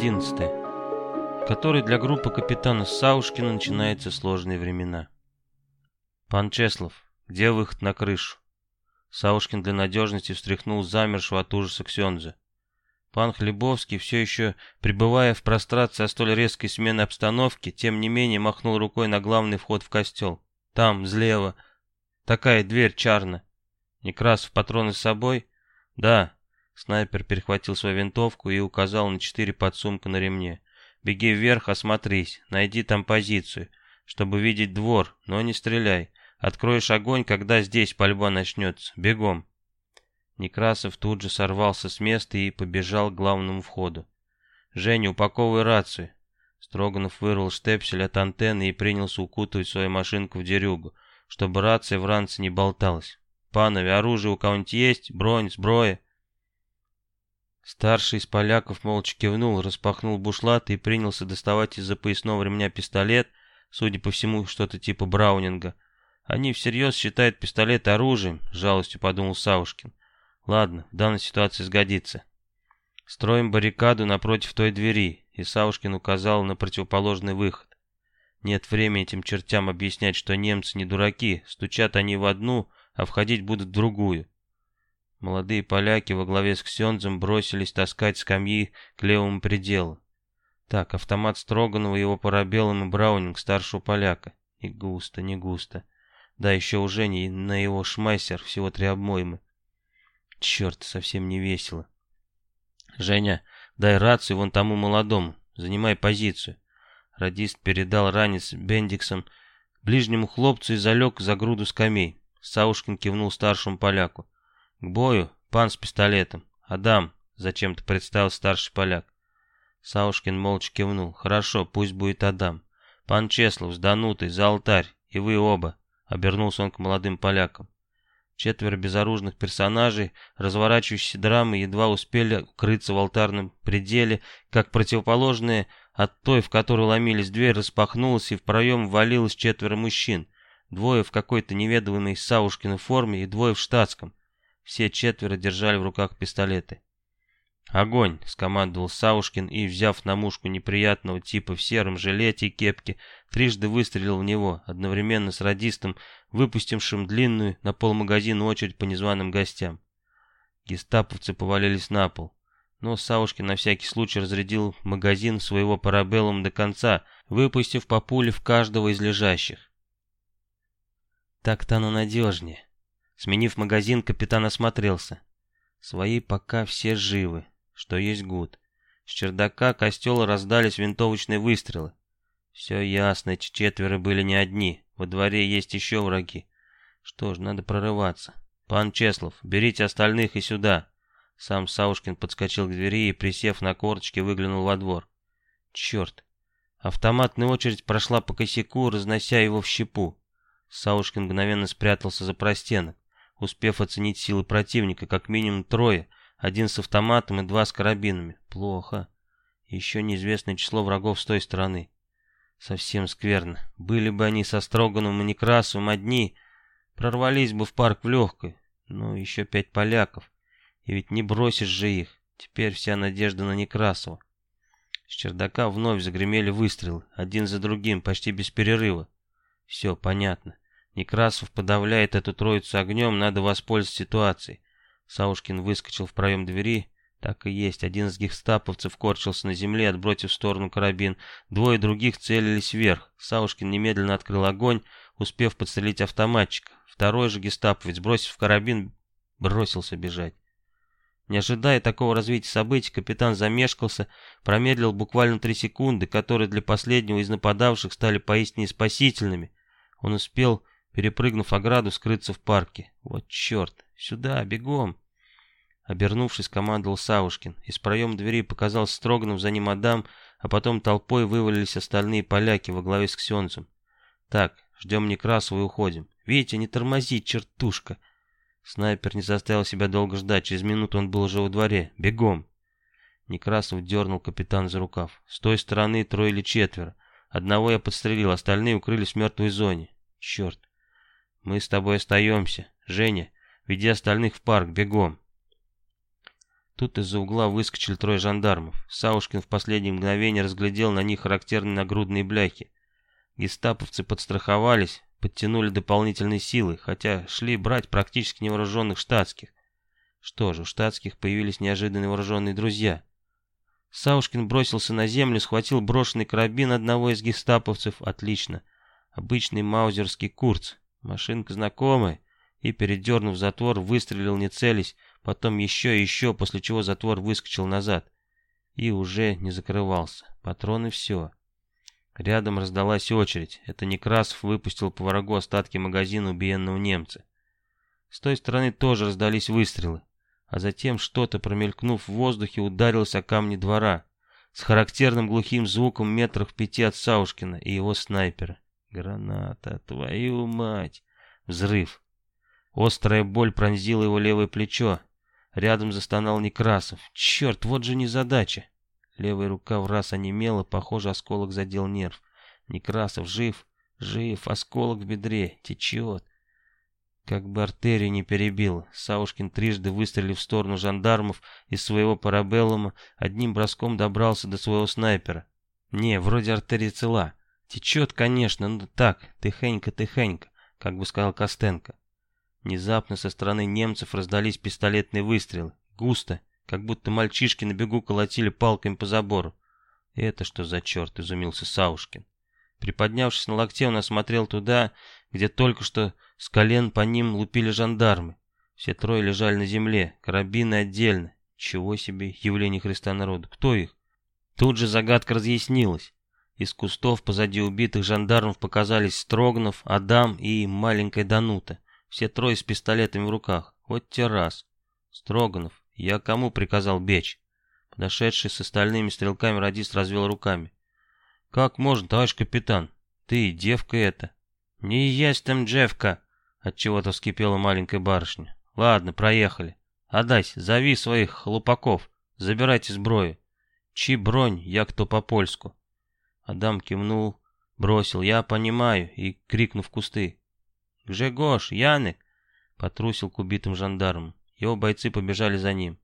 11. Который для группы капитана Саушкина начинается сложные времена. Пан Чеслов, где выход на крышу? Саушкин для надежности встряхнул замершего от ужаса Ксенза. Пан Хлебовский, все еще пребывая в прострации о столь резкой смены обстановки, тем не менее махнул рукой на главный вход в костел. Там, слева. Такая дверь, чарна. Некрасов патроны с собой? Да. Снайпер перехватил свою винтовку и указал на четыре подсумка на ремне. «Беги вверх, осмотрись, найди там позицию, чтобы видеть двор, но не стреляй. Откроешь огонь, когда здесь пальба начнется. Бегом!» Некрасов тут же сорвался с места и побежал к главному входу. «Женя, упаковывай рацию!» Строганов вырвал штепсель от антенны и принялся укутывать свою машинку в дерюгу, чтобы рация в ранце не болталась. «Панове, оружие у кого-нибудь есть? Бронь, сброя?» Старший из поляков молча кивнул, распахнул бушлат и принялся доставать из-за поясного ремня пистолет, судя по всему, что-то типа Браунинга. Они всерьез считают пистолет оружием, жалостью подумал Саушкин. Ладно, в данной ситуации сгодится. Строим баррикаду напротив той двери, и Саушкин указал на противоположный выход. Нет времени этим чертям объяснять, что немцы не дураки, стучат они в одну, а входить будут в другую. Молодые поляки во главе с Ксензом бросились таскать скамьи к левому пределу. Так, автомат Строганова, его парабеллум и Браунинг старшего поляка. Не густо, не густо. Да, еще у Жени на его шмайсер всего три обмоймы. Черт, совсем не весело. Женя, дай рацию вон тому молодому. Занимай позицию. Радист передал ранец Бендиксом ближнему хлопцу и залег за груду скамей. Саушкин кивнул старшему поляку. «К бою, пан с пистолетом. Адам», — зачем-то представил старший поляк. Саушкин молча кивнул. «Хорошо, пусть будет Адам. Пан Чеслов, сданутый, за алтарь, и вы оба», — обернулся он к молодым полякам. Четверо безоружных персонажей разворачивающейся драмы едва успели укрыться в алтарном пределе, как противоположные от той, в которую ломились дверь, распахнулась, и в проем ввалилось четверо мужчин. Двое в какой-то неведомой Саушкиной форме и двое в штатском. Все четверо держали в руках пистолеты. «Огонь!» — скомандовал Саушкин и, взяв на мушку неприятного типа в сером жилете и кепке, трижды выстрелил в него, одновременно с радистом, выпустившим длинную на полмагазина очередь по незваным гостям. Гестаповцы повалились на пол, но Саушкин на всякий случай разрядил магазин своего парабеллум до конца, выпустив по пуле в каждого из лежащих. Так-то оно надежнее. Сменив магазин, капитан осмотрелся. Свои пока все живы, что есть гуд. С чердака костела раздались винтовочные выстрелы. Все ясно, эти четверо были не одни. Во дворе есть еще враги. Что ж, надо прорываться. Пан Чеслов, берите остальных и сюда. Сам Саушкин подскочил к двери и, присев на корточки, выглянул во двор. Черт. Автоматная очередь прошла по косяку, разнося его в щепу. Саушкин мгновенно спрятался за простенок успев оценить силы противника, как минимум трое, один с автоматом и два с карабинами. Плохо. Еще неизвестное число врагов с той стороны. Совсем скверно. Были бы они со Строгановым и Некрасовым одни, прорвались бы в парк в легкой. Но еще пять поляков. И ведь не бросишь же их. Теперь вся надежда на Некрасова. С чердака вновь загремели выстрелы, один за другим, почти без перерыва. Все понятно. Некрасов подавляет эту троицу огнем, надо воспользоваться ситуацией. Саушкин выскочил в проем двери. Так и есть, один из гестаповцев корчился на земле, отбросив в сторону карабин. Двое других целились вверх. Саушкин немедленно открыл огонь, успев подстрелить автоматчика. Второй же гестаповец, бросив карабин, бросился бежать. Не ожидая такого развития событий, капитан замешкался, промедлил буквально три секунды, которые для последнего из нападавших стали поистине спасительными. Он успел перепрыгнув ограду, скрыться в парке. Вот черт, сюда, бегом. Обернувшись, командовал Савушкин. Из проема двери показался Строганов, за ним Адам, а потом толпой вывалились остальные поляки во главе с Ксенцем. Так, ждем Некрасова и уходим. Видите, не тормози, чертушка. Снайпер не заставил себя долго ждать, через минуту он был уже во дворе. Бегом. Некрасов дернул капитан за рукав. С той стороны трое или четверо. Одного я подстрелил, остальные укрылись в мертвой зоне. Черт. Мы с тобой остаемся. Женя, веди остальных в парк, бегом. Тут из-за угла выскочили трое жандармов. Саушкин в последнее мгновение разглядел на них характерные нагрудные бляхи. Гестаповцы подстраховались, подтянули дополнительные силы, хотя шли брать практически невооруженных штатских. Что же, у штатских появились неожиданные вооруженные друзья. Саушкин бросился на землю, схватил брошенный карабин одного из гестаповцев. Отлично. Обычный маузерский курц. Машинка знакомая. И, передернув затвор, выстрелил не целясь, потом еще и еще, после чего затвор выскочил назад. И уже не закрывался. Патроны все. Рядом раздалась очередь. Это Некрасов выпустил по врагу остатки магазина убиенного немца. С той стороны тоже раздались выстрелы. А затем что-то, промелькнув в воздухе, ударилось о камни двора. С характерным глухим звуком метрах пяти от Саушкина и его снайпера. Граната, твою мать! Взрыв. Острая боль пронзила его левое плечо. Рядом застонал Некрасов. Черт, вот же незадача. Левая рука в раз онемела, похоже, осколок задел нерв. Некрасов жив, жив, осколок в бедре, течет. Как бы артерию не перебил, Саушкин трижды выстрелив в сторону жандармов из своего парабеллума, одним броском добрался до своего снайпера. Не, вроде артерия цела. Течет, конечно, но так, тихенько-тихенько, как бы сказал Костенко. Внезапно со стороны немцев раздались пистолетные выстрелы. Густо, как будто мальчишки на бегу колотили палками по забору. «Это что за черт?» — изумился Саушкин. Приподнявшись на локте, он осмотрел туда, где только что с колен по ним лупили жандармы. Все трое лежали на земле, карабины отдельно. Чего себе явление Христа народу? Кто их? Тут же загадка разъяснилась. Из кустов позади убитых жандармов показались Строганов, Адам и маленькая Данута. Все трое с пистолетами в руках. Вот те раз. Строганов, я кому приказал бечь? Подошедший с остальными стрелками радист развел руками. Как можно, товарищ капитан? Ты, девка эта. Не есть там девка, отчего-то вскипела маленькая барышня. Ладно, проехали. Отдайся, зови своих хлопаков, забирайте сброю. Чи бронь, я кто по-польску. Адам кивнул, бросил, я понимаю, и крикнув в кусты. «Гжегош, Яник!» Потрусил к убитым жандармам. Его бойцы побежали за ним.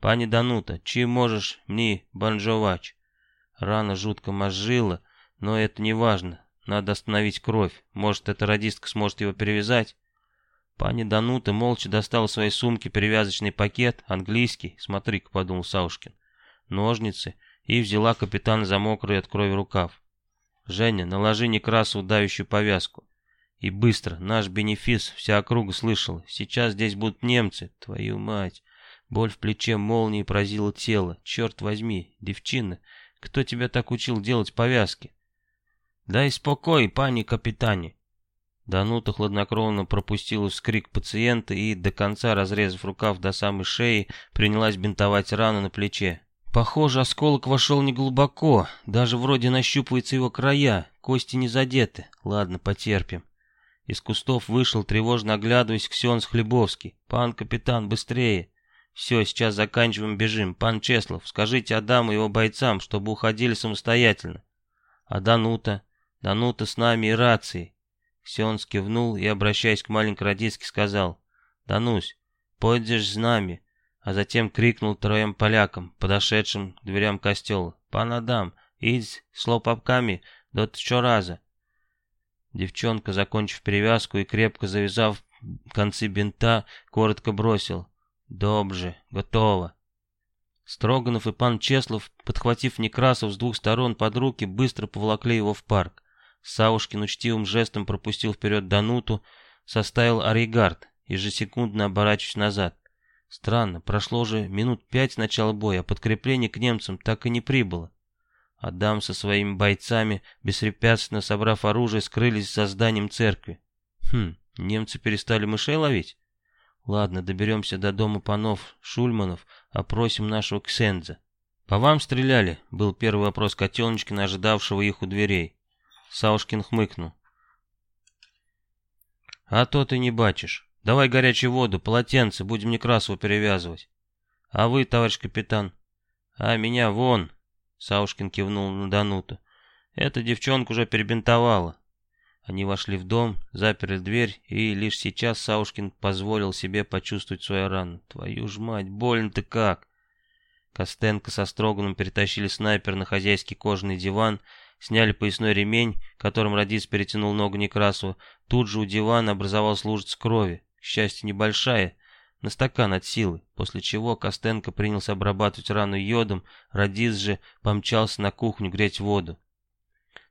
«Пани Данута, чи можешь мне банжовач?» Рана жутко мозжила, но это не важно. Надо остановить кровь. Может, эта радистка сможет его перевязать? Пани Данута молча достала из своей сумки перевязочный пакет, английский, смотри-ка, подумал Саушкин, ножницы, и взяла капитана за мокрый от крови рукав. «Женя, наложи Некрасову давящую повязку. И быстро, наш бенефис, вся округа слышала. Сейчас здесь будут немцы, твою мать. Боль в плече молнией поразила тело. Черт возьми, девчина, кто тебя так учил делать повязки? Дай спокой, пани капитане. Данута хладнокровно пропустила вскрик пациента и, до конца разрезав рукав до самой шеи, принялась бинтовать рану на плече. Похоже, осколок вошел неглубоко, даже вроде нащупывается его края, кости не задеты. Ладно, потерпим. Из кустов вышел, тревожно оглядываясь, Ксенс Хлебовский. «Пан капитан, быстрее!» «Все, сейчас заканчиваем, бежим. Пан Чеслов, скажите Адаму и его бойцам, чтобы уходили самостоятельно». «А Данута? Данута с нами и рации». Ксенс кивнул и, обращаясь к маленькой радистке, сказал. «Данусь, пойдешь с нами». А затем крикнул троем полякам, подошедшим к дверям костела. «Пан Адам, идь с лопапками до раза. Девчонка, закончив перевязку и крепко завязав концы бинта, коротко бросил. «Добже, готово». Строганов и пан Чеслов, подхватив Некрасов с двух сторон под руки, быстро поволокли его в парк. Саушкин учтивым жестом пропустил вперед Дануту, составил оригард, ежесекундно оборачиваясь назад. Странно, прошло уже минут пять с начала боя, а подкрепление к немцам так и не прибыло. Адам со своими бойцами, беспрепятственно собрав оружие, скрылись за зданием церкви. Хм, немцы перестали мышей ловить? Ладно, доберемся до дома панов Шульманов, опросим нашего Ксенза. «По вам стреляли?» — был первый вопрос Котеночкина, ожидавшего их у дверей. Саушкин хмыкнул. «А то ты не бачишь. Давай горячую воду, полотенце, будем Некрасову перевязывать. А вы, товарищ капитан?» «А меня вон!» Саушкин кивнул на Дануту. Эта девчонка уже перебинтовала. Они вошли в дом, заперли дверь, и лишь сейчас Саушкин позволил себе почувствовать свою рану. Твою ж мать, больно-то как! Костенко со Строганом перетащили снайпер на хозяйский кожаный диван, сняли поясной ремень, которым радист перетянул ногу Некрасову. Тут же у дивана образовалась лужица крови, к счастью, небольшая, на стакан от силы, после чего Костенко принялся обрабатывать рану йодом, радист же помчался на кухню греть воду.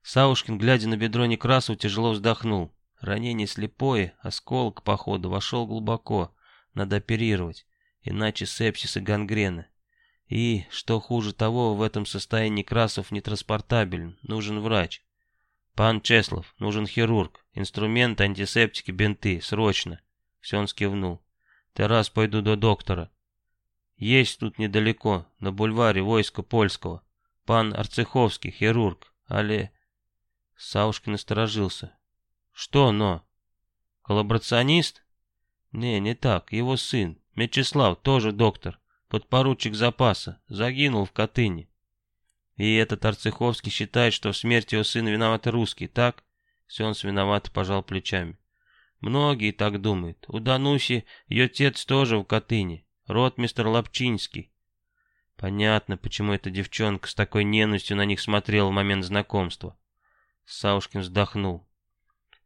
Саушкин, глядя на бедро Некрасова, тяжело вздохнул. Ранение слепое, осколок, походу, вошел глубоко. Надо оперировать, иначе сепсис и гангрена. И, что хуже того, в этом состоянии Красов нетранспортабелен, нужен врач. «Пан Чеслов, нужен хирург, инструменты, антисептики, бинты, срочно!» Скивнул. «Ты раз пойду до доктора». «Есть тут недалеко, на бульваре войска польского. Пан Арцеховский, хирург, але...» Саушкин насторожился. «Что но?» «Коллаборационист?» «Не, не так, его сын, Мячеслав, тоже доктор, подпоручик запаса, загинул в Катыни. И этот Арцеховский считает, что в смерти его сына виноваты русские, так?» Сенс виновато пожал плечами. «Многие так думают. У Дануси ее отец тоже в Катыни, род мистер Лапчинский. Понятно, почему эта девчонка с такой ненавистью на них смотрела в момент знакомства. Саушкин вздохнул.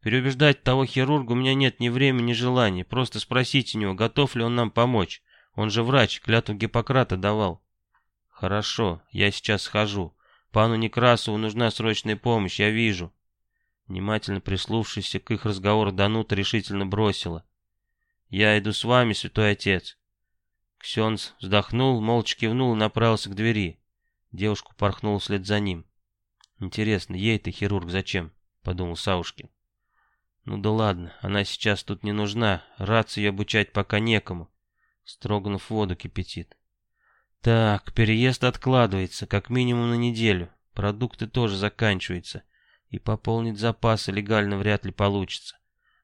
Переубеждать того хирурга у меня нет ни времени, ни желания. Просто спросите у него, готов ли он нам помочь. Он же врач, клятву Гиппократа давал. Хорошо, я сейчас схожу. Пану Некрасову нужна срочная помощь, я вижу. Внимательно прислушавшись к их разговору, Данута решительно бросила. «Я иду с вами, святой отец». Ксенц вздохнул, молча кивнул и направился к двери. Девушка порхнула вслед за ним. «Интересно, ей-то хирург зачем?» — подумал Саушкин. «Ну да ладно, она сейчас тут не нужна, рацию обучать пока некому». Строганов воду кипятит. «Так, переезд откладывается, как минимум на неделю. Продукты тоже заканчиваются. И пополнить запасы легально вряд ли получится.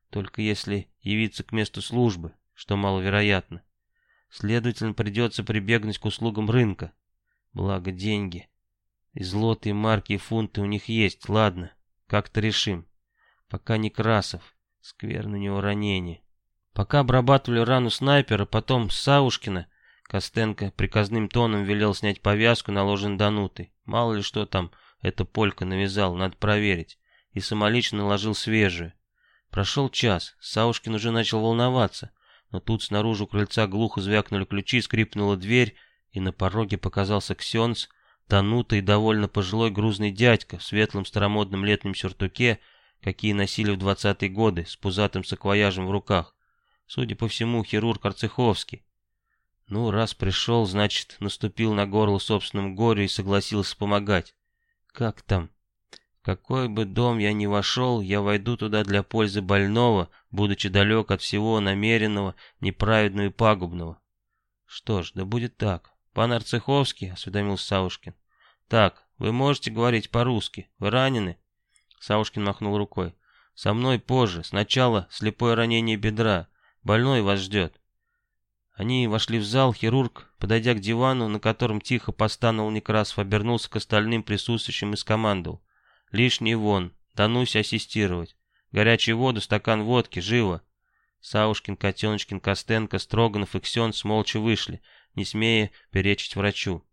Только если явиться к месту службы, что маловероятно. Следовательно, придется прибегнуть к услугам рынка. Благо деньги. И злотые марки и фунты у них есть, ладно, как-то решим. Пока не Красов, скверно него ранение. Пока обрабатывали рану снайпера, потом Саушкина, Костенко приказным тоном велел снять повязку, наложенную Данутой. Мало ли что там эта полька навязал, надо проверить. И самолично наложил свежую. Прошел час, Саушкин уже начал волноваться, но тут снаружи у крыльца глухо звякнули ключи, скрипнула дверь, и на пороге показался Ксенц, Танута и довольно пожилой грузный дядька в светлом старомодном летнем сюртуке, какие носили в двадцатые годы, с пузатым саквояжем в руках. Судя по всему, хирург Арцеховский. Ну, раз пришел, значит, наступил на горло собственным горю и согласился помогать. Как там? Какой бы дом я ни вошел, я войду туда для пользы больного, будучи далек от всего намеренного, неправедного и пагубного. Что ж, да будет так. Пан Арцеховский, осведомился Саушкин. «Так, вы можете говорить по-русски? Вы ранены?» Саушкин махнул рукой. «Со мной позже. Сначала слепое ранение бедра. Больной вас ждет». Они вошли в зал, хирург, подойдя к дивану, на котором тихо постановал Некрасов, обернулся к остальным присутствующим и скомандовал. «Лишний вон, Данусь ассистировать. Горячую воду, стакан водки, живо!» Саушкин, Котеночкин, Костенко, Строганов и Ксенц молча вышли, не смея перечить врачу.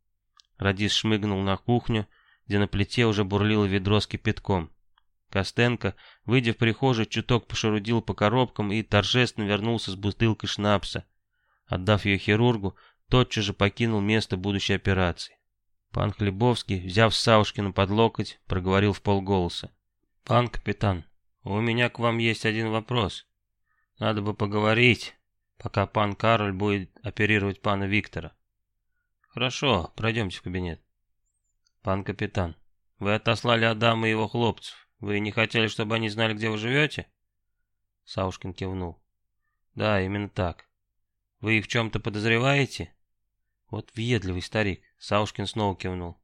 Радис шмыгнул на кухню, где на плите уже бурлило ведро с кипятком. Костенко, выйдя в прихожую, чуток пошарудил по коробкам и торжественно вернулся с бутылкой шнапса. Отдав ее хирургу, тотчас же покинул место будущей операции. Пан Хлебовский, взяв Саушкина под локоть, проговорил в полголоса. «Пан капитан, у меня к вам есть один вопрос. Надо бы поговорить, пока пан Кароль будет оперировать пана Виктора. Хорошо, пройдемте в кабинет. Пан капитан, вы отослали Адама и его хлопцев. Вы не хотели, чтобы они знали, где вы живете? Саушкин кивнул. Да, именно так. Вы их в чем-то подозреваете? Вот въедливый старик. Саушкин снова кивнул.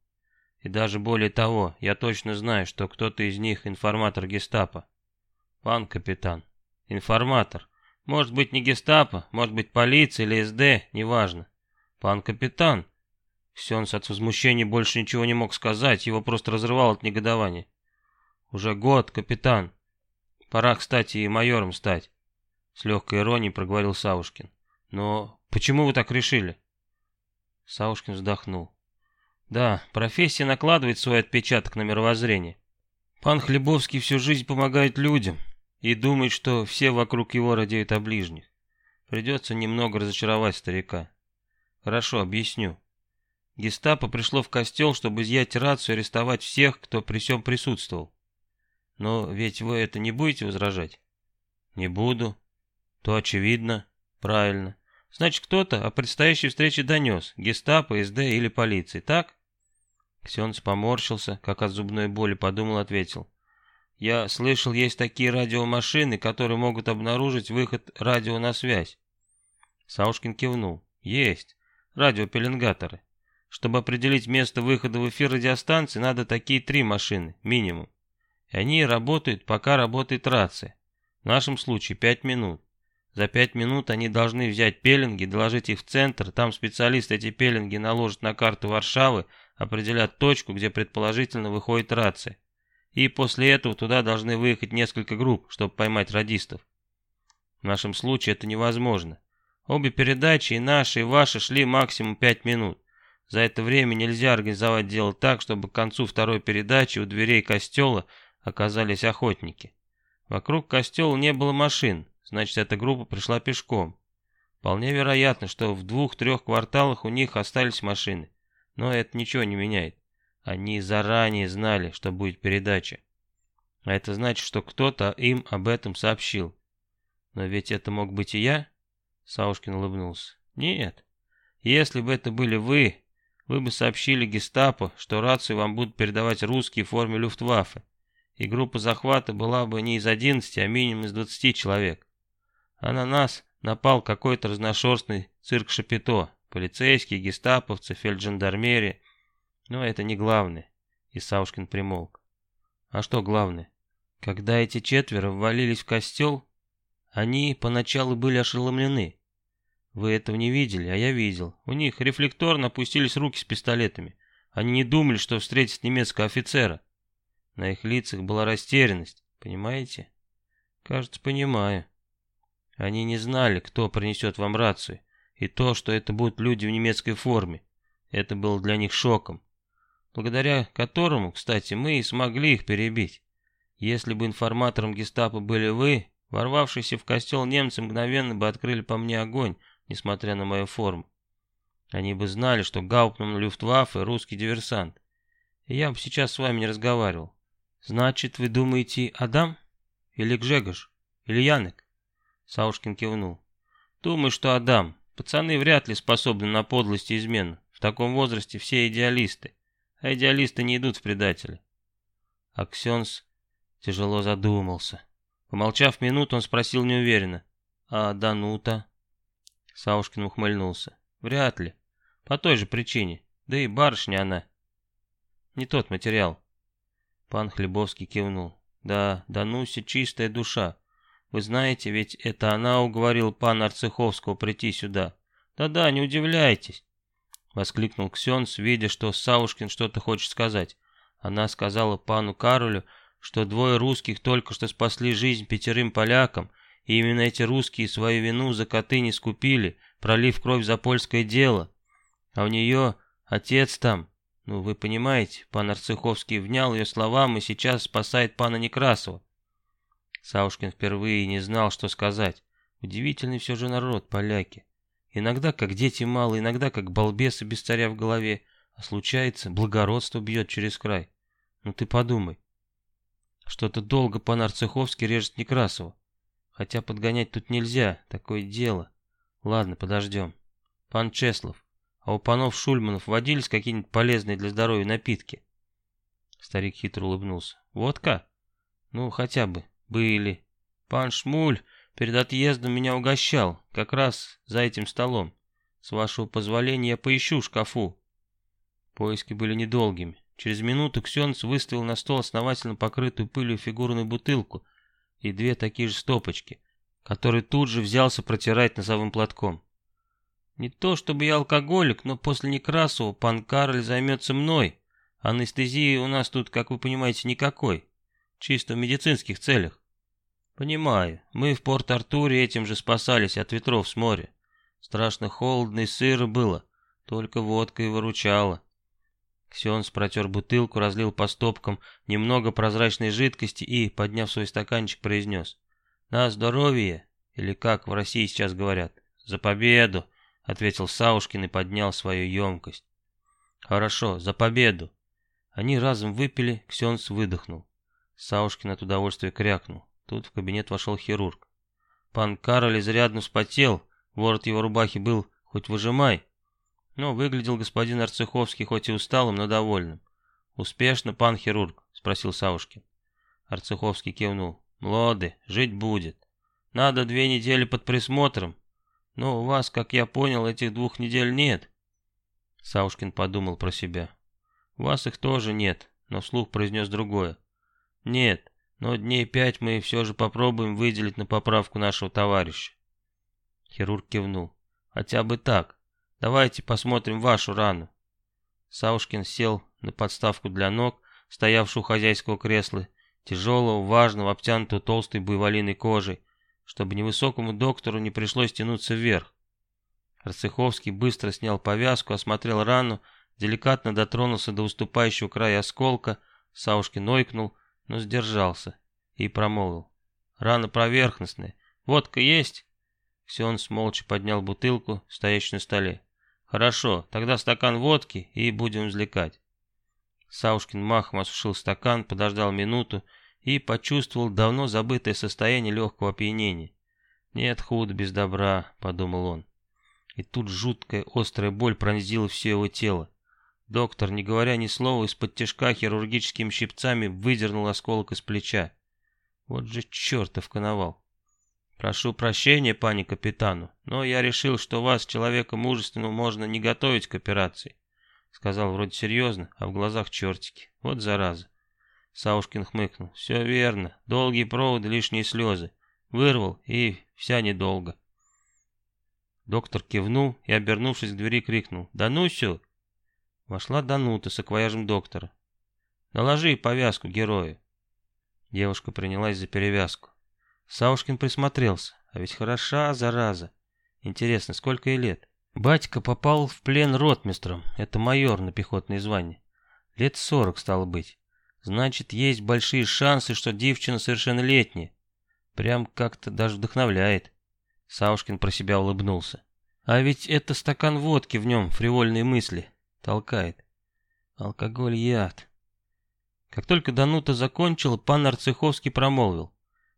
И даже более того, я точно знаю, что кто-то из них информатор гестапо. Пан капитан. Информатор. Может быть не гестапо, может быть полиция или СД, неважно. Пан капитан. Ксенс от возмущения больше ничего не мог сказать, его просто разрывал от негодования. «Уже год, капитан. Пора, кстати, и майором стать», — с легкой иронией проговорил Савушкин. «Но почему вы так решили?» Саушкин вздохнул. Да, профессия накладывает свой отпечаток на мировоззрение. Пан Хлебовский всю жизнь помогает людям и думает, что все вокруг его радеют о ближних. Придется немного разочаровать старика. Хорошо, объясню. Гестапо пришло в костел, чтобы изъять рацию и арестовать всех, кто при всем присутствовал. Но ведь вы это не будете возражать? Не буду. То очевидно. Правильно. Значит, кто-то о предстоящей встрече донес, гестапо, СД или полиции, так? Ксенц поморщился, как от зубной боли, подумал, ответил. Я слышал, есть такие радиомашины, которые могут обнаружить выход радио на связь. Саушкин кивнул. Есть. Радиопеленгаторы. Чтобы определить место выхода в эфир радиостанции, надо такие три машины, минимум. И они работают, пока работает рация. В нашем случае пять минут. За пять минут они должны взять пеленги, доложить их в центр, там специалист эти пеленги наложит на карту Варшавы, определят точку, где предположительно выходит рация. И после этого туда должны выехать несколько групп, чтобы поймать радистов. В нашем случае это невозможно. Обе передачи, и наши, и ваши, шли максимум пять минут. За это время нельзя организовать дело так, чтобы к концу второй передачи у дверей костела оказались охотники. Вокруг костела не было машин, значит эта группа пришла пешком. Вполне вероятно, что в двух-трех кварталах у них остались машины. Но это ничего не меняет. Они заранее знали, что будет передача. А это значит, что кто-то им об этом сообщил. Но ведь это мог быть и я? Саушкин улыбнулся. Нет. Если бы это были вы, вы бы сообщили гестапо, что рацию вам будут передавать русские в форме люфтваффе. И группа захвата была бы не из 11, а минимум из 20 человек. А на нас напал какой-то разношерстный цирк Шапито. Полицейские, гестаповцы, фельджандармерия. Но это не главное. И Саушкин примолк. А что главное? Когда эти четверо ввалились в костел, они поначалу были ошеломлены. Вы этого не видели, а я видел. У них рефлекторно опустились руки с пистолетами. Они не думали, что встретят немецкого офицера. На их лицах была растерянность, понимаете? Кажется, понимаю. Они не знали, кто принесет вам рацию. И то, что это будут люди в немецкой форме, это было для них шоком, благодаря которому, кстати, мы и смогли их перебить. Если бы информатором гестапо были вы, ворвавшиеся в костел немцы мгновенно бы открыли по мне огонь, несмотря на мою форму. Они бы знали, что Гауптман Люфтваффе русский диверсант. И я бы сейчас с вами не разговаривал. Значит, вы думаете, Адам? Или Гжегош? Или Янек? Саушкин кивнул. Думаю, что Адам. Пацаны вряд ли способны на подлость и измену. В таком возрасте все идеалисты. А идеалисты не идут в предатели. Аксенс тяжело задумался. Помолчав минуту, он спросил неуверенно. «А Данута?» Саушкин ухмыльнулся. «Вряд ли. По той же причине. Да и барышня она. Не тот материал». Пан Хлебовский кивнул. «Да, Дануся чистая душа. Вы знаете, ведь это она уговорила пана Арцеховского прийти сюда. Да-да, не удивляйтесь. Воскликнул Ксенс, видя, что Саушкин что-то хочет сказать. Она сказала пану Каролю, что двое русских только что спасли жизнь пятерым полякам, и именно эти русские свою вину за коты не скупили, пролив кровь за польское дело. А у нее отец там, ну вы понимаете, пан Арцеховский внял ее словам и сейчас спасает пана Некрасова. Саушкин впервые не знал, что сказать. Удивительный все же народ, поляки. Иногда как дети малые, иногда как балбесы без царя в голове. А случается, благородство бьет через край. Ну ты подумай. Что-то долго пан Арцеховский режет Некрасова. Хотя подгонять тут нельзя, такое дело. Ладно, подождем. Пан Чеслов, а у панов Шульманов водились какие-нибудь полезные для здоровья напитки? Старик хитро улыбнулся. Водка? Ну, хотя бы. Были. Пан Шмуль перед отъездом меня угощал, как раз за этим столом. С вашего позволения я поищу в шкафу. Поиски были недолгими. Через минуту Ксенц выставил на стол основательно покрытую пылью фигурную бутылку и две такие же стопочки, которые тут же взялся протирать носовым платком. Не то чтобы я алкоголик, но после Некрасова пан Карль займется мной. Анестезии у нас тут, как вы понимаете, никакой. Чисто в медицинских целях. Понимаю, мы в Порт-Артуре этим же спасались от ветров с моря. Страшно холодно и сыро было. Только водка и выручала. Ксенс протер бутылку, разлил по стопкам немного прозрачной жидкости и, подняв свой стаканчик, произнес. «На здоровье!» Или как в России сейчас говорят. «За победу!» — ответил Саушкин и поднял свою емкость. «Хорошо, за победу!» Они разом выпили, Ксенс выдохнул. Саушкин от удовольствия крякнул. Тут в кабинет вошел хирург. Пан Кароль изрядно вспотел, ворот его рубахи был хоть выжимай. Но выглядел господин Арцеховский хоть и усталым, но довольным. «Успешно, пан хирург?» — спросил Саушкин. Арцеховский кивнул. «Млоды, жить будет. Надо две недели под присмотром. Но у вас, как я понял, этих двух недель нет». Саушкин подумал про себя. «У вас их тоже нет», но вслух произнес другое. «Нет, но дней пять мы все же попробуем выделить на поправку нашего товарища». Хирург кивнул. «Хотя бы так. Давайте посмотрим вашу рану. Саушкин сел на подставку для ног, стоявшую у хозяйского кресла, тяжелого, важного, обтянутого толстой буйволиной кожей, чтобы невысокому доктору не пришлось тянуться вверх. Арцеховский быстро снял повязку, осмотрел рану, деликатно дотронулся до уступающего края осколка, Саушкин ойкнул, но сдержался и промолвил. Рана поверхностная. Водка есть? Ксенс молча поднял бутылку, стоящую на столе. «Хорошо, тогда стакан водки и будем извлекать». Саушкин махом осушил стакан, подождал минуту и почувствовал давно забытое состояние легкого опьянения. «Нет худа без добра», — подумал он. И тут жуткая острая боль пронзила все его тело. Доктор, не говоря ни слова, из-под тяжка хирургическими щипцами выдернул осколок из плеча. Вот же чертов коновал. «Прошу прощения, пани капитану, но я решил, что вас, человека мужественного, можно не готовить к операции», сказал вроде серьезно, а в глазах чертики. Вот зараза. Саушкин хмыкнул. «Все верно. Долгие проводы, лишние слезы. Вырвал, и вся недолго». Доктор кивнул и, обернувшись к двери, крикнул. «Да ну все!» Вошла Данута с акваяжем доктора. «Наложи повязку герою». Девушка принялась за перевязку. Саушкин присмотрелся. А ведь хороша, зараза. Интересно, сколько ей лет? Батька попал в плен ротмистром. Это майор на пехотное звание. Лет сорок стало быть. Значит, есть большие шансы, что девчина совершеннолетняя. Прям как-то даже вдохновляет. Саушкин про себя улыбнулся. А ведь это стакан водки в нем, фривольные мысли. Толкает. Алкоголь яд. Как только Данута закончила, пан Арцеховский промолвил.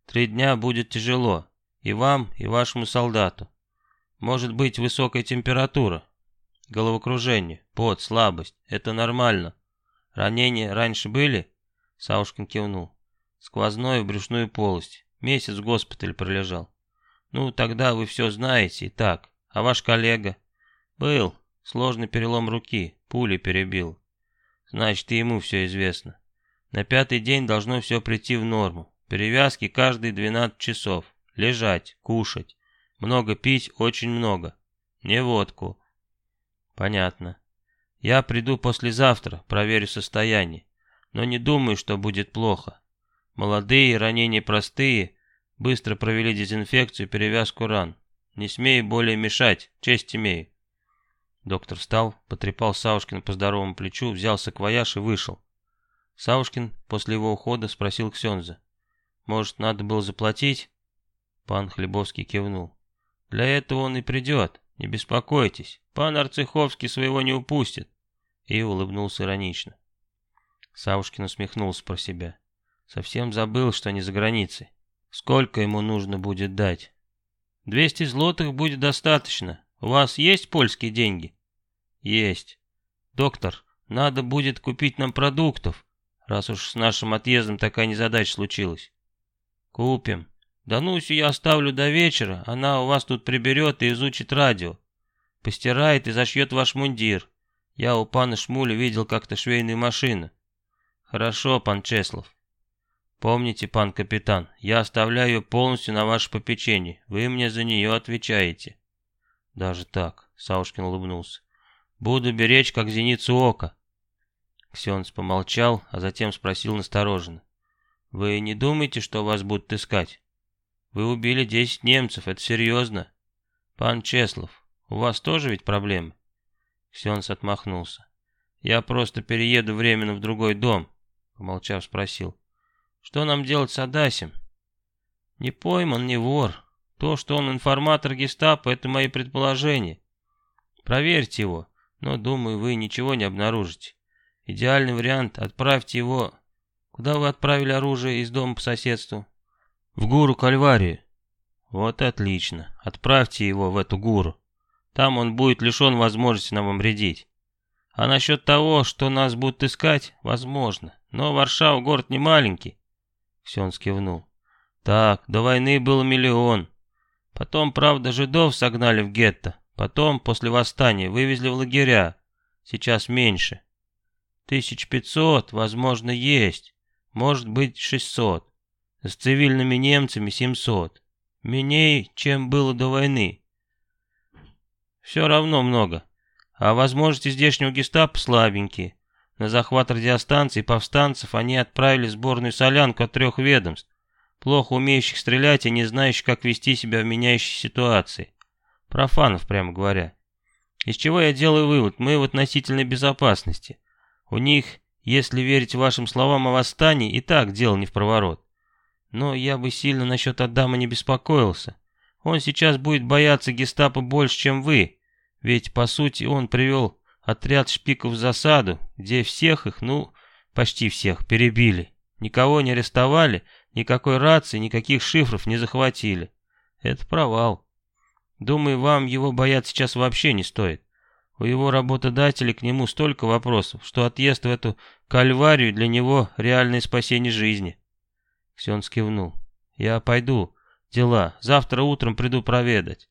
Три дня будет тяжело. И вам, и вашему солдату. Может быть высокая температура, головокружение, пот, слабость. Это нормально. Ранения раньше были? Саушкин кивнул. Сквозной в брюшную полость. Месяц в госпитале пролежал. Ну, тогда вы все знаете. так. А ваш коллега? Был. Сложный перелом руки. Пули перебил. Значит, ему все известно. На пятый день должно все прийти в норму. Перевязки каждые 12 часов. Лежать, кушать. Много пить, очень много. Не водку. Понятно. Я приду послезавтра, проверю состояние. Но не думаю, что будет плохо. Молодые, ранения простые. Быстро провели дезинфекцию, перевязку ран. Не смею более мешать, честь имею. Доктор встал, потрепал Саушкина по здоровому плечу, взял саквояж и вышел. Саушкин после его ухода спросил Ксенза. Может, надо было заплатить?» Пан Хлебовский кивнул. «Для этого он и придет. Не беспокойтесь. Пан Арцеховский своего не упустит». И улыбнулся иронично. Савушкин усмехнулся про себя. Совсем забыл, что не за границей. Сколько ему нужно будет дать? Двести злотых будет достаточно. У вас есть польские деньги? Есть. Доктор, надо будет купить нам продуктов, раз уж с нашим отъездом такая незадача случилась. «Купим. Данусю я оставлю до вечера, она у вас тут приберет и изучит радио. Постирает и зашьет ваш мундир. Я у пана Шмуля видел как-то швейную машину». «Хорошо, пан Чеслов. Помните, пан капитан, я оставляю ее полностью на ваше попечение. Вы мне за нее отвечаете». «Даже так», — Саушкин улыбнулся. «Буду беречь, как зеницу ока». Ксенц помолчал, а затем спросил настороженно. Вы не думаете, что вас будут искать? Вы убили десять немцев, это серьезно. Пан Чеслов, у вас тоже ведь проблемы? Ксенс отмахнулся. «Я просто перееду временно в другой дом», — помолчав, спросил. «Что нам делать с Адасем?» «Не пойман, не вор. То, что он информатор гестапо, это мои предположения. Проверьте его, но, думаю, вы ничего не обнаружите. Идеальный вариант — отправьте его... Куда вы отправили оружие из дома по соседству?» «В гуру Кальварию». «Вот отлично. Отправьте его в эту гуру. Там он будет лишен возможности нам вредить. А насчет того, что нас будут искать, возможно. Но Варшава город не маленький. Ксен скивнул. Так, до войны было миллион. Потом, правда, жидов согнали в гетто. Потом, после восстания, вывезли в лагеря. Сейчас меньше. Тысяч пятьсот, возможно, есть. Может быть, шестьсот. С цивильными немцами семьсот. Меней, чем было до войны. Все равно много. А возможности здешнего гестапо слабенькие. На захват радиостанций повстанцев они отправили сборную солянку от трех ведомств, плохо умеющих стрелять и не знающих, как вести себя в меняющей ситуации. Профанов, прямо говоря. Из чего я делаю вывод, мы в относительной безопасности. У них, если верить вашим словам о восстании, и так дело не в проворот. Но я бы сильно насчет Адама не беспокоился. Он сейчас будет бояться гестапо больше, чем вы, ведь, по сути, он привел отряд шпиков в засаду, где всех их, ну, почти всех, перебили. Никого не арестовали, никакой рации, никаких шифров не захватили. Это провал. Думаю, вам его бояться сейчас вообще не стоит. У его работодателей к нему столько вопросов, что отъезд в эту кальварию для него реальное спасение жизни. Ксен скивнул. Я пойду. Дела. Завтра утром приду проведать.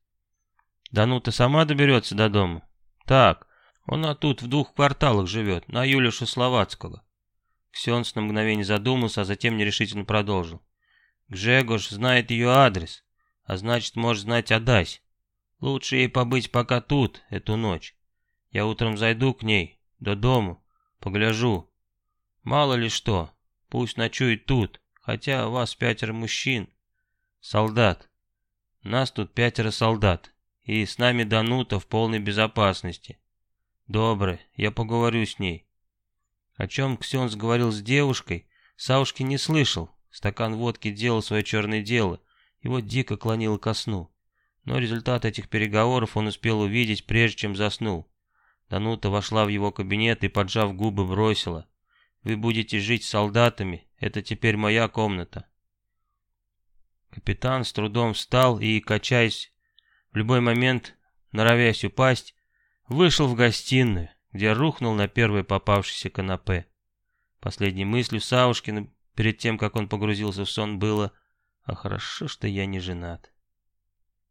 Данута сама доберется до дома? Так, она тут в двух кварталах живет, на Юлиша Словацкого. Ксенс на мгновение задумался, а затем нерешительно продолжил. Гжегош знает ее адрес, а значит, может знать Адась. Лучше ей побыть пока тут, эту ночь. Я утром зайду к ней, до дому, погляжу. Мало ли что, пусть ночует тут, хотя у вас пятеро мужчин. Солдат. Нас тут пятеро солдат и с нами Данута в полной безопасности. Добре, я поговорю с ней. О чем Ксенс говорил с девушкой, Саушки не слышал. Стакан водки делал свое черное дело, его дико клонило ко сну. Но результат этих переговоров он успел увидеть, прежде чем заснул. Данута вошла в его кабинет и, поджав губы, бросила. «Вы будете жить с солдатами, это теперь моя комната». Капитан с трудом встал и, качаясь в любой момент, норовясь упасть, вышел в гостиную, где рухнул на первое попавшееся канапе. Последней мыслью Саушкина перед тем, как он погрузился в сон, было «А хорошо, что я не женат».